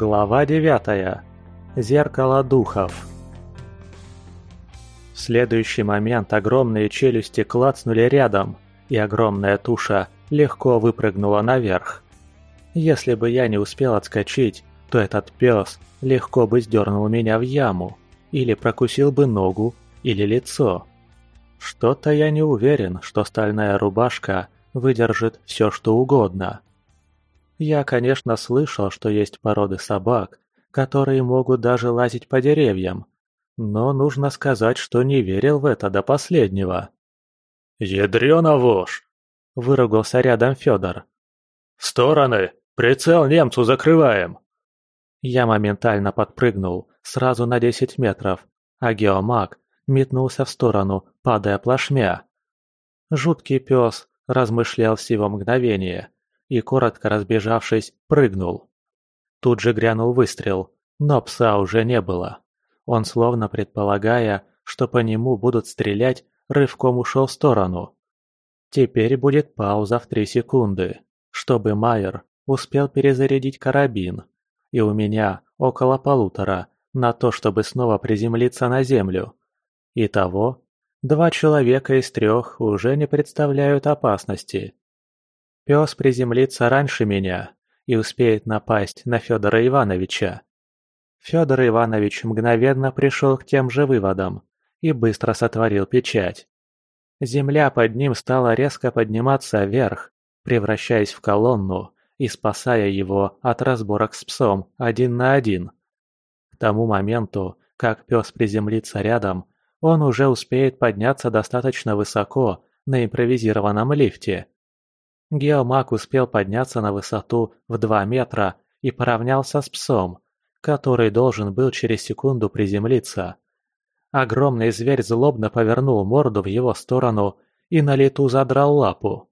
Глава 9. Зеркало духов. В следующий момент огромные челюсти клацнули рядом, и огромная туша легко выпрыгнула наверх. Если бы я не успел отскочить, то этот пес легко бы сдернул меня в яму, или прокусил бы ногу, или лицо. Что-то я не уверен, что стальная рубашка выдержит все что угодно. Я, конечно, слышал, что есть породы собак, которые могут даже лазить по деревьям, но нужно сказать, что не верил в это до последнего. «Ядрёна вошь!» – выругался рядом Федор. «В стороны! Прицел немцу закрываем!» Я моментально подпрыгнул, сразу на 10 метров, а геомаг метнулся в сторону, падая плашмя. Жуткий пес размышлял всего мгновение – и коротко разбежавшись, прыгнул. Тут же грянул выстрел, но пса уже не было. Он, словно предполагая, что по нему будут стрелять, рывком ушел в сторону. Теперь будет пауза в три секунды, чтобы Майер успел перезарядить карабин, и у меня около полутора на то, чтобы снова приземлиться на землю. Итого, два человека из трех уже не представляют опасности. Пёс приземлится раньше меня и успеет напасть на Федора Ивановича. Федор Иванович мгновенно пришел к тем же выводам и быстро сотворил печать. Земля под ним стала резко подниматься вверх, превращаясь в колонну и спасая его от разборок с псом один на один. К тому моменту, как пес приземлится рядом, он уже успеет подняться достаточно высоко на импровизированном лифте, Геомаг успел подняться на высоту в два метра и поравнялся с псом, который должен был через секунду приземлиться. Огромный зверь злобно повернул морду в его сторону и на лету задрал лапу.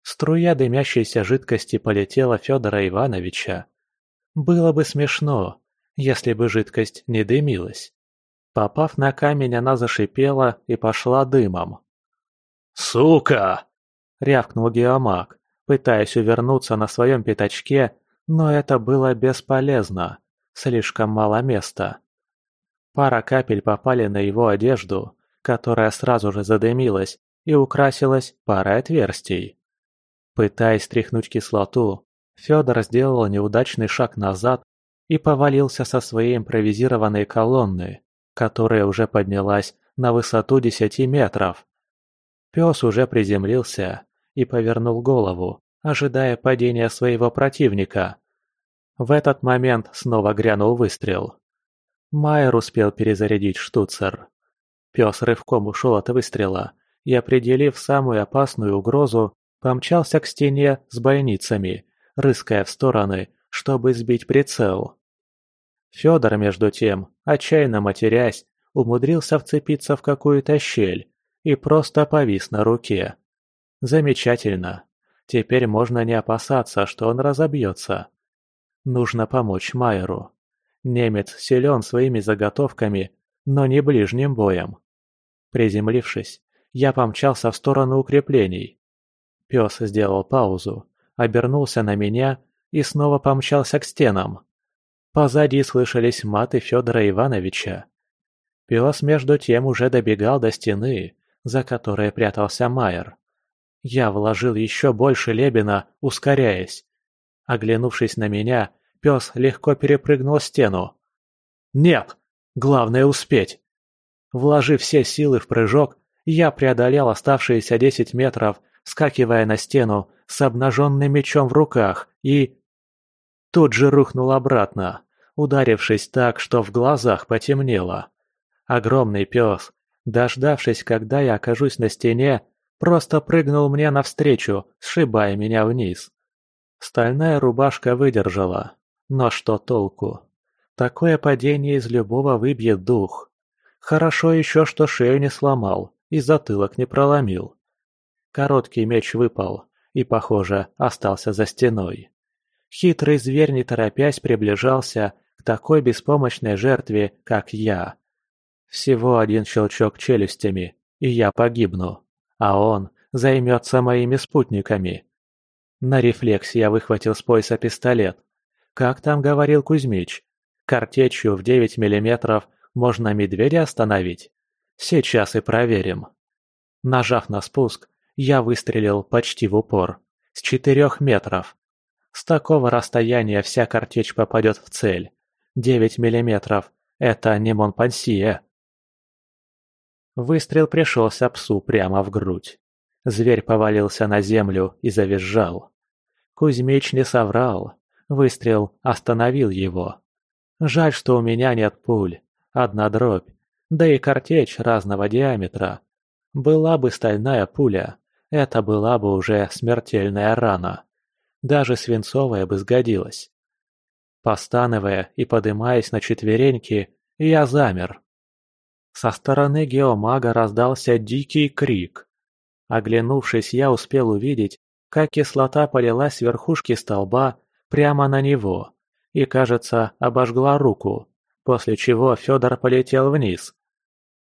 Струя дымящейся жидкости полетела Федора Ивановича. Было бы смешно, если бы жидкость не дымилась. Попав на камень, она зашипела и пошла дымом. «Сука!» рявкнул Геомаг, пытаясь увернуться на своем пятачке, но это было бесполезно, слишком мало места. Пара капель попали на его одежду, которая сразу же задымилась и украсилась парой отверстий. Пытаясь стряхнуть кислоту, Федор сделал неудачный шаг назад и повалился со своей импровизированной колонны, которая уже поднялась на высоту 10 метров. Пес уже приземлился, и повернул голову, ожидая падения своего противника. В этот момент снова грянул выстрел. Майер успел перезарядить штуцер. Пес рывком ушел от выстрела и, определив самую опасную угрозу, помчался к стене с бойницами, рыская в стороны, чтобы сбить прицел. Федор, между тем, отчаянно матерясь, умудрился вцепиться в какую-то щель и просто повис на руке. Замечательно. Теперь можно не опасаться, что он разобьется. Нужно помочь Майеру. Немец силен своими заготовками, но не ближним боем. Приземлившись, я помчался в сторону укреплений. Пес сделал паузу, обернулся на меня и снова помчался к стенам. Позади слышались маты Федора Ивановича. Пес, между тем, уже добегал до стены, за которой прятался Майер. Я вложил еще больше лебена, ускоряясь. Оглянувшись на меня, пес легко перепрыгнул стену. «Нет! Главное успеть!» Вложив все силы в прыжок, я преодолел оставшиеся десять метров, скакивая на стену с обнаженным мечом в руках и... Тут же рухнул обратно, ударившись так, что в глазах потемнело. Огромный пес, дождавшись, когда я окажусь на стене, Просто прыгнул мне навстречу, сшибая меня вниз. Стальная рубашка выдержала. Но что толку? Такое падение из любого выбьет дух. Хорошо еще, что шею не сломал и затылок не проломил. Короткий меч выпал и, похоже, остался за стеной. Хитрый зверь, не торопясь, приближался к такой беспомощной жертве, как я. Всего один щелчок челюстями, и я погибну а он займется моими спутниками. На рефлексе я выхватил с пояса пистолет. Как там говорил Кузьмич, картечью в 9 миллиметров можно медведя остановить? Сейчас и проверим. Нажав на спуск, я выстрелил почти в упор, с 4 метров. С такого расстояния вся картечь попадет в цель. 9 миллиметров – это не Монпансия. Выстрел пришелся псу прямо в грудь. Зверь повалился на землю и завизжал. Кузьмич не соврал. Выстрел остановил его. Жаль, что у меня нет пуль. Одна дробь. Да и картечь разного диаметра. Была бы стальная пуля, это была бы уже смертельная рана. Даже свинцовая бы сгодилась. Постанывая и подымаясь на четвереньки, я замер. Со стороны геомага раздался дикий крик. Оглянувшись, я успел увидеть, как кислота полилась с верхушки столба прямо на него и, кажется, обожгла руку, после чего Федор полетел вниз.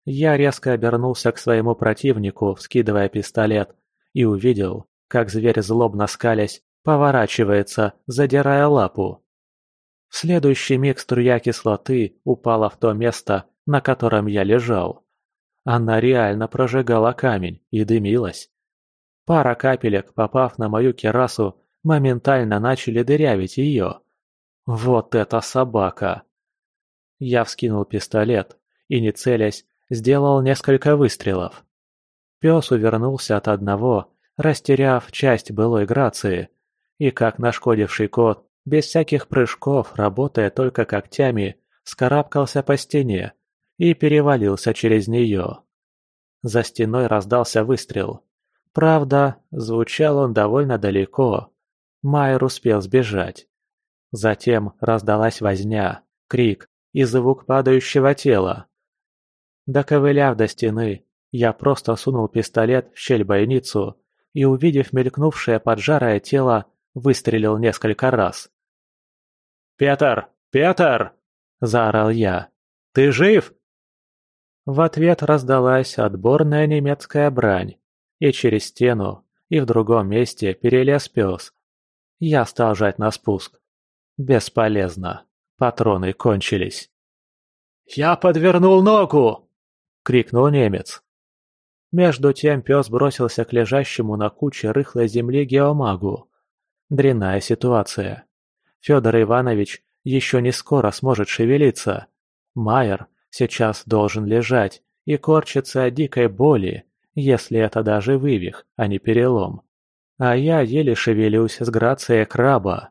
Я резко обернулся к своему противнику, вскидывая пистолет, и увидел, как зверь злобно скалясь, поворачивается, задирая лапу. В следующий миг струя кислоты упала в то место, на котором я лежал. Она реально прожигала камень и дымилась. Пара капелек, попав на мою керасу, моментально начали дырявить ее. Вот это собака! Я вскинул пистолет и, не целясь, сделал несколько выстрелов. Пес увернулся от одного, растеряв часть былой грации, и, как нашкодивший кот, без всяких прыжков, работая только когтями, скарабкался по стене, и перевалился через нее. За стеной раздался выстрел. Правда, звучал он довольно далеко. Майер успел сбежать. Затем раздалась возня, крик и звук падающего тела. Доковыляв до стены, я просто сунул пистолет в щель-бойницу и, увидев мелькнувшее поджарое тело, выстрелил несколько раз. «Петр! Петр!» – заорал я. «Ты жив? В ответ раздалась отборная немецкая брань, и через стену, и в другом месте перелез пес. Я стал жать на спуск. Бесполезно. Патроны кончились. «Я подвернул ногу!» — крикнул немец. Между тем пес бросился к лежащему на куче рыхлой земли геомагу. Дрянная ситуация. Федор Иванович еще не скоро сможет шевелиться. Майер Сейчас должен лежать и корчиться от дикой боли, если это даже вывих, а не перелом. А я еле шевелился с грацией краба.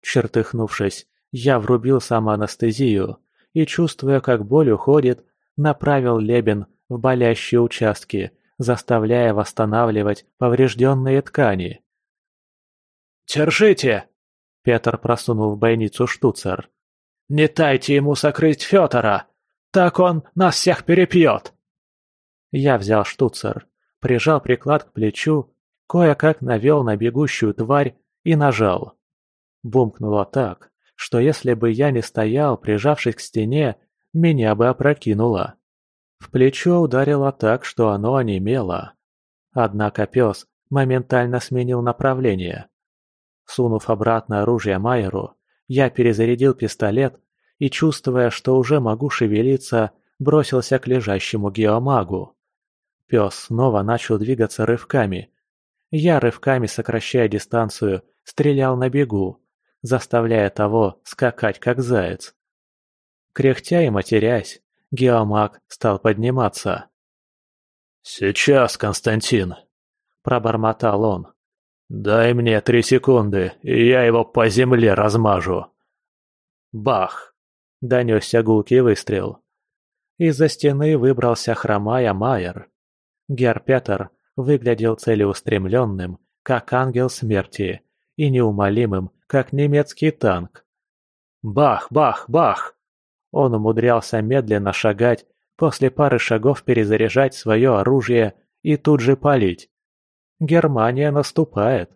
Чертыхнувшись, я врубил самоанестезию и, чувствуя, как боль уходит, направил лебен в болящие участки, заставляя восстанавливать поврежденные ткани. «Держите!» — Петр просунул в бойницу штуцер. «Не дайте ему сокрыть Фетора! так он нас всех перепьет!» Я взял штуцер, прижал приклад к плечу, кое-как навел на бегущую тварь и нажал. Бумкнуло так, что если бы я не стоял, прижавшись к стене, меня бы опрокинуло. В плечо ударило так, что оно онемело. Однако пес моментально сменил направление. Сунув обратно оружие Майеру, я перезарядил пистолет и чувствуя, что уже могу шевелиться, бросился к лежащему геомагу. Пес снова начал двигаться рывками. Я рывками, сокращая дистанцию, стрелял на бегу, заставляя того скакать как заяц. Кряхтя и матерясь, геомаг стал подниматься. «Сейчас, Константин!» – пробормотал он. «Дай мне три секунды, и я его по земле размажу!» Бах! Донесся гулкий выстрел. Из-за стены выбрался хромая Майер. Герпетер выглядел целеустремленным, как ангел смерти, и неумолимым, как немецкий танк. Бах, бах, бах! Он умудрялся медленно шагать, после пары шагов перезаряжать свое оружие и тут же палить. Германия наступает.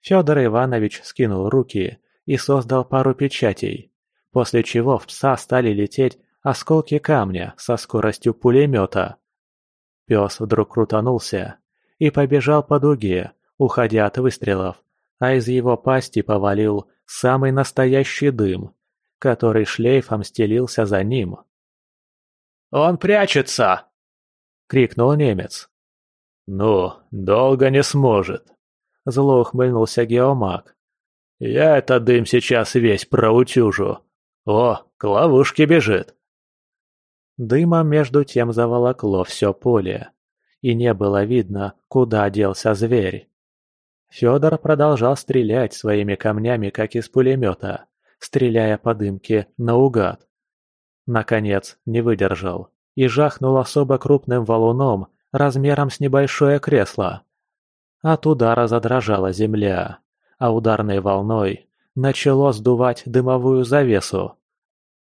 Федор Иванович скинул руки и создал пару печатей после чего в пса стали лететь осколки камня со скоростью пулемета. Пес вдруг крутанулся и побежал по дуге, уходя от выстрелов, а из его пасти повалил самый настоящий дым, который шлейфом стелился за ним. «Он прячется!» — крикнул немец. «Ну, долго не сможет», — зло ухмыльнулся геомаг. «Я этот дым сейчас весь проутюжу, о, ловушки бежит!» Дымом между тем заволокло все поле, и не было видно, куда делся зверь. Федор продолжал стрелять своими камнями, как из пулемета, стреляя по дымке наугад. Наконец, не выдержал и жахнул особо крупным валуном размером с небольшое кресло. От удара задрожала земля, а ударной волной начало сдувать дымовую завесу,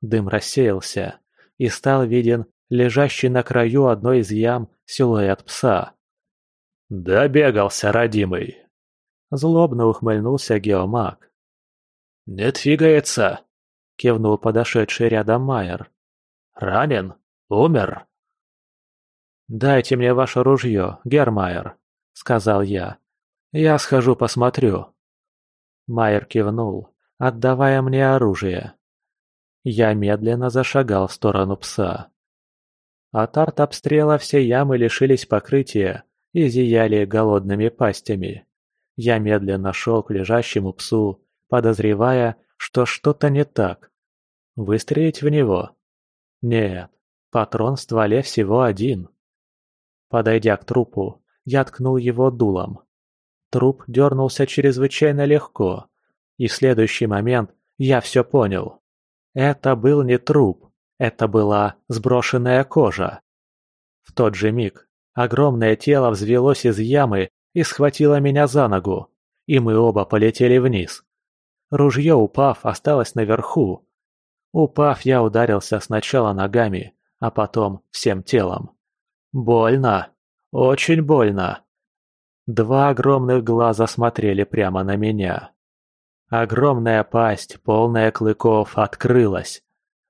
Дым рассеялся, и стал виден лежащий на краю одной из ям силуэт пса. «Добегался, родимый!» Злобно ухмыльнулся геомаг. «Не двигается!» — кивнул подошедший рядом Майер. «Ранен? Умер?» «Дайте мне ваше ружье, Гермайер», — сказал я. «Я схожу посмотрю». Майер кивнул, отдавая мне оружие. Я медленно зашагал в сторону пса. А От арт обстрела все ямы лишились покрытия и зияли голодными пастями. Я медленно шел к лежащему псу, подозревая, что что-то не так. Выстрелить в него? Нет, патрон в стволе всего один. Подойдя к трупу, я ткнул его дулом. Труп дернулся чрезвычайно легко, и в следующий момент я все понял. Это был не труп, это была сброшенная кожа. В тот же миг огромное тело взвелось из ямы и схватило меня за ногу, и мы оба полетели вниз. Ружье, упав, осталось наверху. Упав, я ударился сначала ногами, а потом всем телом. Больно. Очень больно. Два огромных глаза смотрели прямо на меня. Огромная пасть, полная клыков, открылась.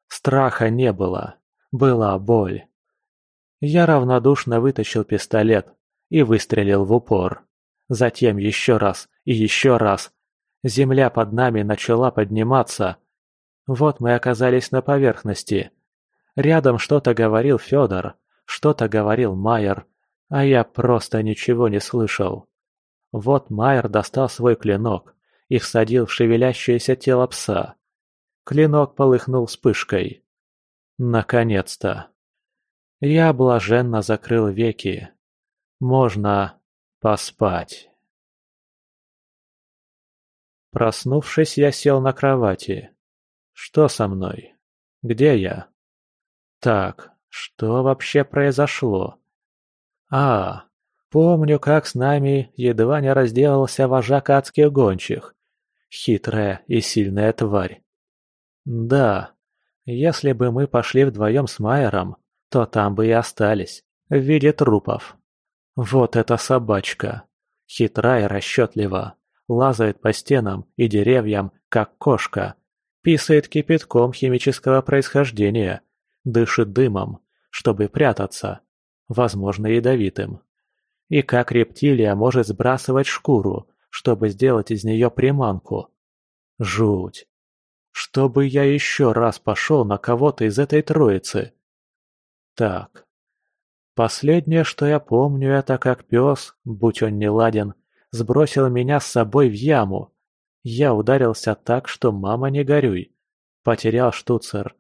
Страха не было. Была боль. Я равнодушно вытащил пистолет и выстрелил в упор. Затем еще раз и еще раз. Земля под нами начала подниматься. Вот мы оказались на поверхности. Рядом что-то говорил Федор, что-то говорил Майер, а я просто ничего не слышал. Вот Майер достал свой клинок их садил в шевелящееся тело пса. Клинок полыхнул вспышкой. Наконец-то. Я блаженно закрыл веки. Можно поспать. Проснувшись, я сел на кровати. Что со мной? Где я? Так, что вообще произошло? А, помню, как с нами едва не разделался вожак адских гончих хитрая и сильная тварь. Да, если бы мы пошли вдвоем с Майером, то там бы и остались, в виде трупов. Вот эта собачка. Хитра и расчетлива. Лазает по стенам и деревьям, как кошка. Писает кипятком химического происхождения. Дышит дымом, чтобы прятаться. Возможно, ядовитым. И как рептилия может сбрасывать шкуру, чтобы сделать из нее приманку. Жуть. Чтобы я еще раз пошел на кого-то из этой троицы. Так. Последнее, что я помню, это как пес, будь он не ладен, сбросил меня с собой в яму. Я ударился так, что мама не горюй. Потерял штуцер.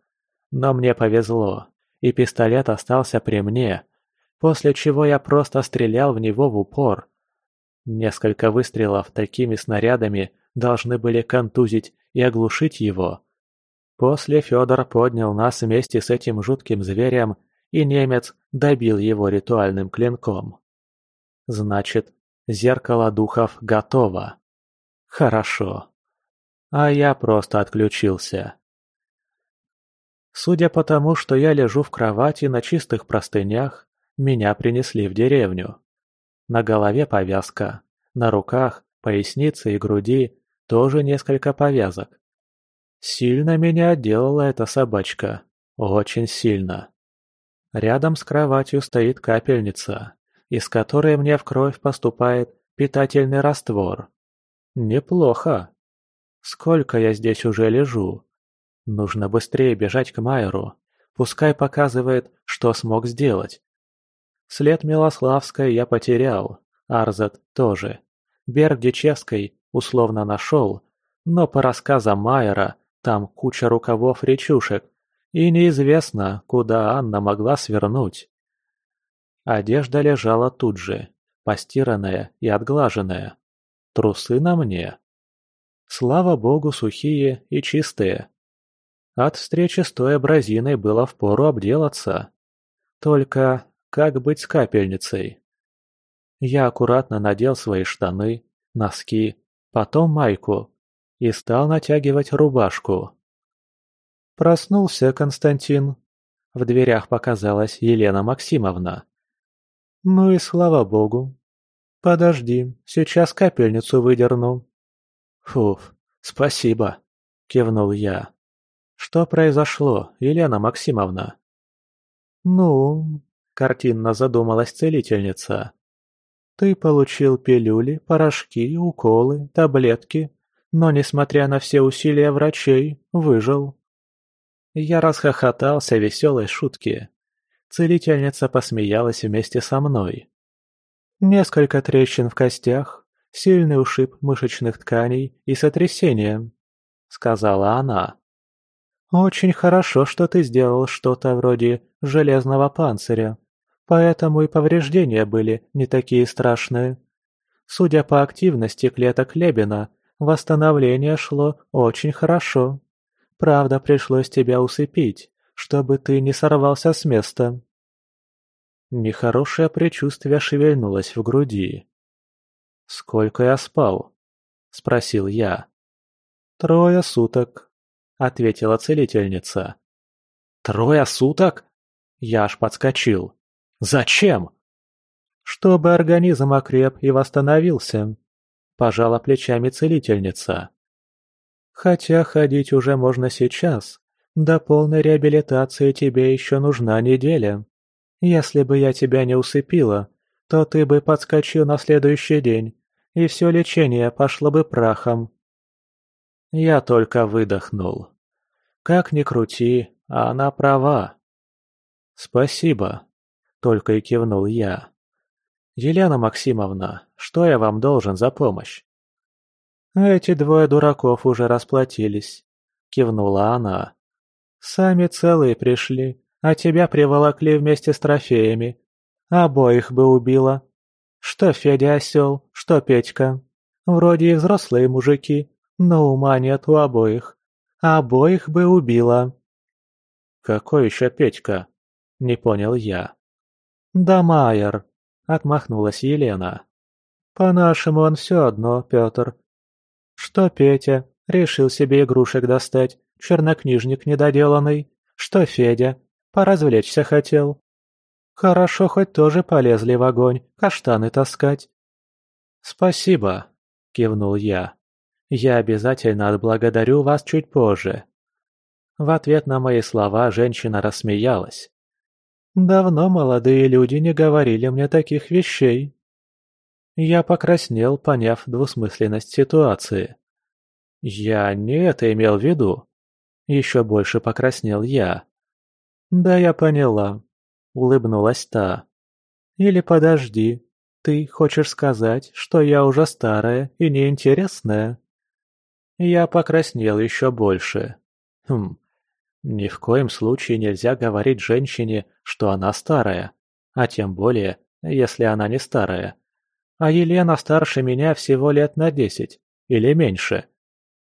Но мне повезло, и пистолет остался при мне, после чего я просто стрелял в него в упор, Несколько выстрелов такими снарядами должны были контузить и оглушить его. После Федор поднял нас вместе с этим жутким зверем, и немец добил его ритуальным клинком. Значит, зеркало духов готово. Хорошо. А я просто отключился. Судя по тому, что я лежу в кровати на чистых простынях, меня принесли в деревню. На голове повязка, на руках, пояснице и груди тоже несколько повязок. Сильно меня отделала эта собачка. Очень сильно. Рядом с кроватью стоит капельница, из которой мне в кровь поступает питательный раствор. Неплохо. Сколько я здесь уже лежу? Нужно быстрее бежать к Майеру. Пускай показывает, что смог сделать. След Милославской я потерял, Арзет тоже. Бердичевской условно нашел, но по рассказам Майера там куча рукавов речушек, и неизвестно, куда Анна могла свернуть. Одежда лежала тут же, постиранная и отглаженная. Трусы на мне. Слава богу, сухие и чистые. От встречи с той абразиной было впору обделаться. Только как быть с капельницей. Я аккуратно надел свои штаны, носки, потом майку и стал натягивать рубашку. Проснулся Константин. В дверях показалась Елена Максимовна. Ну и слава богу. Подожди, сейчас капельницу выдерну. Фуф, спасибо, кивнул я. Что произошло, Елена Максимовна? Ну, картинно задумалась целительница. «Ты получил пилюли, порошки, уколы, таблетки, но, несмотря на все усилия врачей, выжил». Я расхохотался веселой шутки. Целительница посмеялась вместе со мной. Несколько трещин в костях, сильный ушиб мышечных тканей и сотрясение, сказала она. «Очень хорошо, что ты сделал что-то вроде железного панциря. Поэтому и повреждения были не такие страшные. Судя по активности клеток Лебина, восстановление шло очень хорошо. Правда, пришлось тебя усыпить, чтобы ты не сорвался с места. Нехорошее предчувствие шевельнулось в груди. «Сколько я спал?» – спросил я. «Трое суток», – ответила целительница. «Трое суток?» Я аж подскочил. Зачем? Чтобы организм окреп и восстановился, пожала плечами целительница. Хотя ходить уже можно сейчас. До полной реабилитации тебе еще нужна неделя. Если бы я тебя не усыпила, то ты бы подскочил на следующий день, и все лечение пошло бы прахом. Я только выдохнул. Как ни крути, она права. Спасибо только и кивнул я. «Елена Максимовна, что я вам должен за помощь?» «Эти двое дураков уже расплатились», — кивнула она. «Сами целые пришли, а тебя приволокли вместе с трофеями. Обоих бы убила. Что Федя осел, что Петька. Вроде и взрослые мужики, но ума нет у обоих. Обоих бы убила». «Какой еще Петька?» — не понял я да Майер. — отмахнулась Елена. «По-нашему он все одно, Петр. Что Петя решил себе игрушек достать, чернокнижник недоделанный, что Федя поразвлечься хотел. Хорошо хоть тоже полезли в огонь каштаны таскать». «Спасибо», — кивнул я. «Я обязательно отблагодарю вас чуть позже». В ответ на мои слова женщина рассмеялась. Давно молодые люди не говорили мне таких вещей. Я покраснел, поняв двусмысленность ситуации. Я не это имел в виду. Еще больше покраснел я. Да, я поняла. Улыбнулась та. Или подожди, ты хочешь сказать, что я уже старая и неинтересная? Я покраснел еще больше. Хм, ни в коем случае нельзя говорить женщине, что она старая, а тем более, если она не старая. А Елена старше меня всего лет на десять или меньше.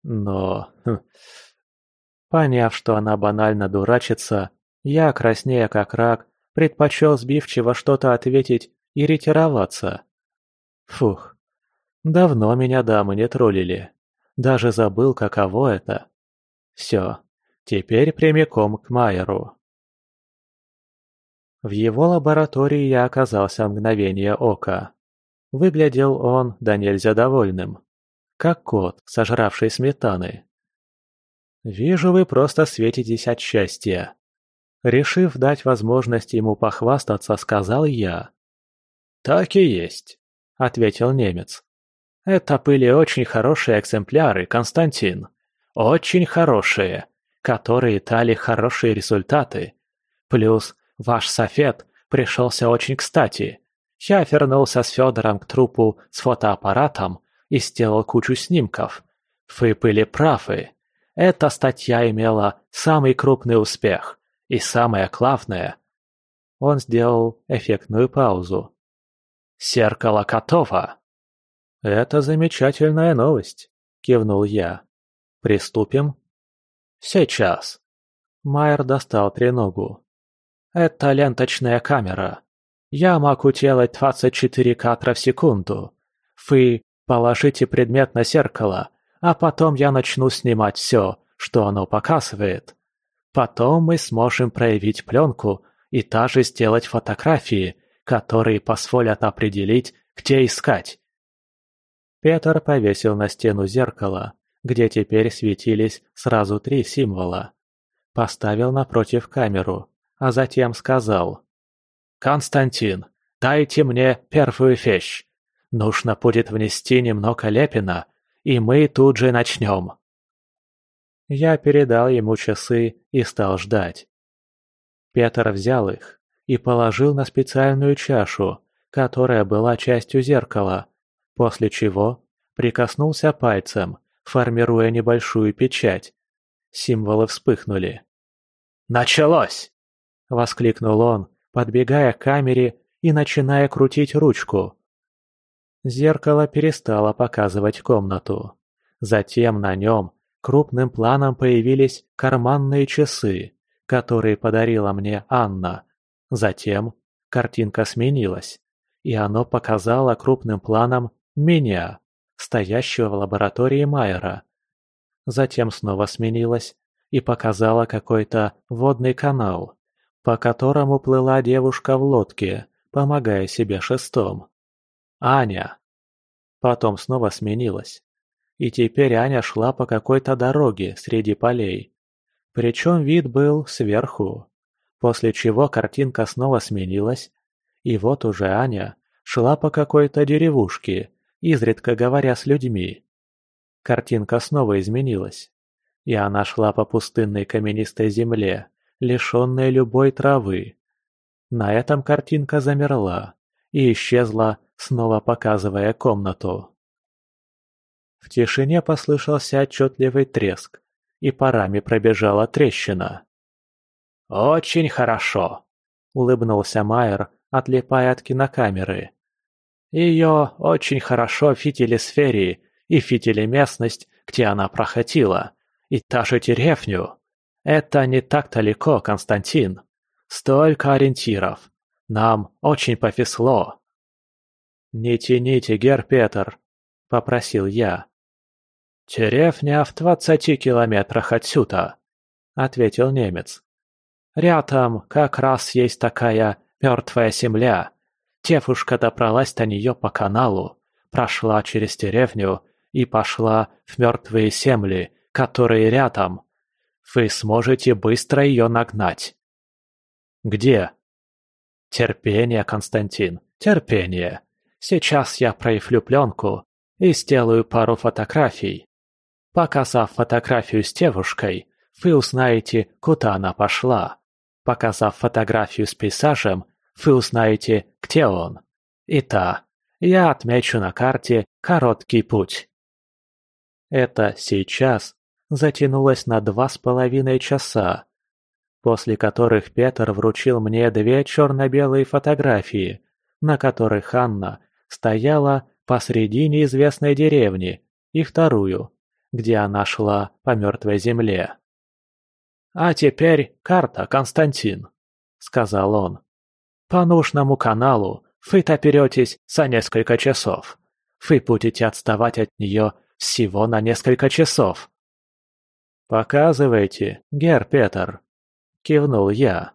Но... Хм. Поняв, что она банально дурачится, я, краснея как рак, предпочел сбивчиво что-то ответить и ретироваться. Фух, давно меня дамы не троллили. Даже забыл, каково это. Все, Теперь прямиком к Майеру. В его лаборатории я оказался мгновение ока. Выглядел он да нельзя довольным. Как кот, сожравший сметаны. «Вижу, вы просто светитесь от счастья». Решив дать возможность ему похвастаться, сказал я. «Так и есть», — ответил немец. «Это были очень хорошие экземпляры, Константин. Очень хорошие которые дали хорошие результаты. Плюс ваш софет пришелся очень кстати. Я вернулся с Федором к трупу с фотоаппаратом и сделал кучу снимков. Вы были правы. Эта статья имела самый крупный успех. И самое главное... Он сделал эффектную паузу. «Зеркало готово!» «Это замечательная новость», — кивнул я. «Приступим сейчас майер достал треногу это ленточная камера я могу делать 24 кадра в секунду вы положите предмет на зеркало а потом я начну снимать все что оно показывает потом мы сможем проявить пленку и даже сделать фотографии которые позволят определить где искать Петр повесил на стену зеркало, где теперь светились сразу три символа. Поставил напротив камеру, а затем сказал. «Константин, дайте мне первую вещь. Нужно будет внести немного лепина, и мы тут же начнем». Я передал ему часы и стал ждать. Петр взял их и положил на специальную чашу, которая была частью зеркала, после чего прикоснулся пальцем – формируя небольшую печать. Символы вспыхнули. «Началось!» — воскликнул он, подбегая к камере и начиная крутить ручку. Зеркало перестало показывать комнату. Затем на нем крупным планом появились карманные часы, которые подарила мне Анна. Затем картинка сменилась, и оно показало крупным планом меня стоящего в лаборатории Майера. Затем снова сменилась и показала какой-то водный канал, по которому плыла девушка в лодке, помогая себе шестом. Аня. Потом снова сменилась. И теперь Аня шла по какой-то дороге среди полей. Причем вид был сверху. После чего картинка снова сменилась, и вот уже Аня шла по какой-то деревушке, изредка говоря с людьми. Картинка снова изменилась. И она шла по пустынной каменистой земле, лишенной любой травы. На этом картинка замерла и исчезла, снова показывая комнату. В тишине послышался отчетливый треск, и парами пробежала трещина. «Очень хорошо!» — улыбнулся Майер, отлипая от кинокамеры. Ее очень хорошо видели фитилесфери и видели местность, где она проходила, и та же Теревню. Это не так далеко, Константин. Столько ориентиров. Нам очень повезло. «Не тяните, Герпетер», — попросил я. «Теревня в двадцати километрах отсюда», — ответил немец. «Рядом как раз есть такая мертвая земля». Тефушка добралась до нее по каналу, прошла через деревню и пошла в мертвые земли, которые рядом. Вы сможете быстро ее нагнать. Где? Терпение, Константин, терпение. Сейчас я проявлю пленку и сделаю пару фотографий. Показав фотографию с девушкой, вы узнаете, куда она пошла. Показав фотографию с пейсажем, вы узнаете, где он. Итак, я отмечу на карте короткий путь. Это сейчас затянулось на два с половиной часа, после которых Петр вручил мне две черно-белые фотографии, на которых Анна стояла посреди неизвестной деревни, и вторую, где она шла по мертвой земле. «А теперь карта, Константин», — сказал он. По нужному каналу вы топеретесь за несколько часов. Вы будете отставать от нее всего на несколько часов. «Показывайте, гер Петер», — кивнул я.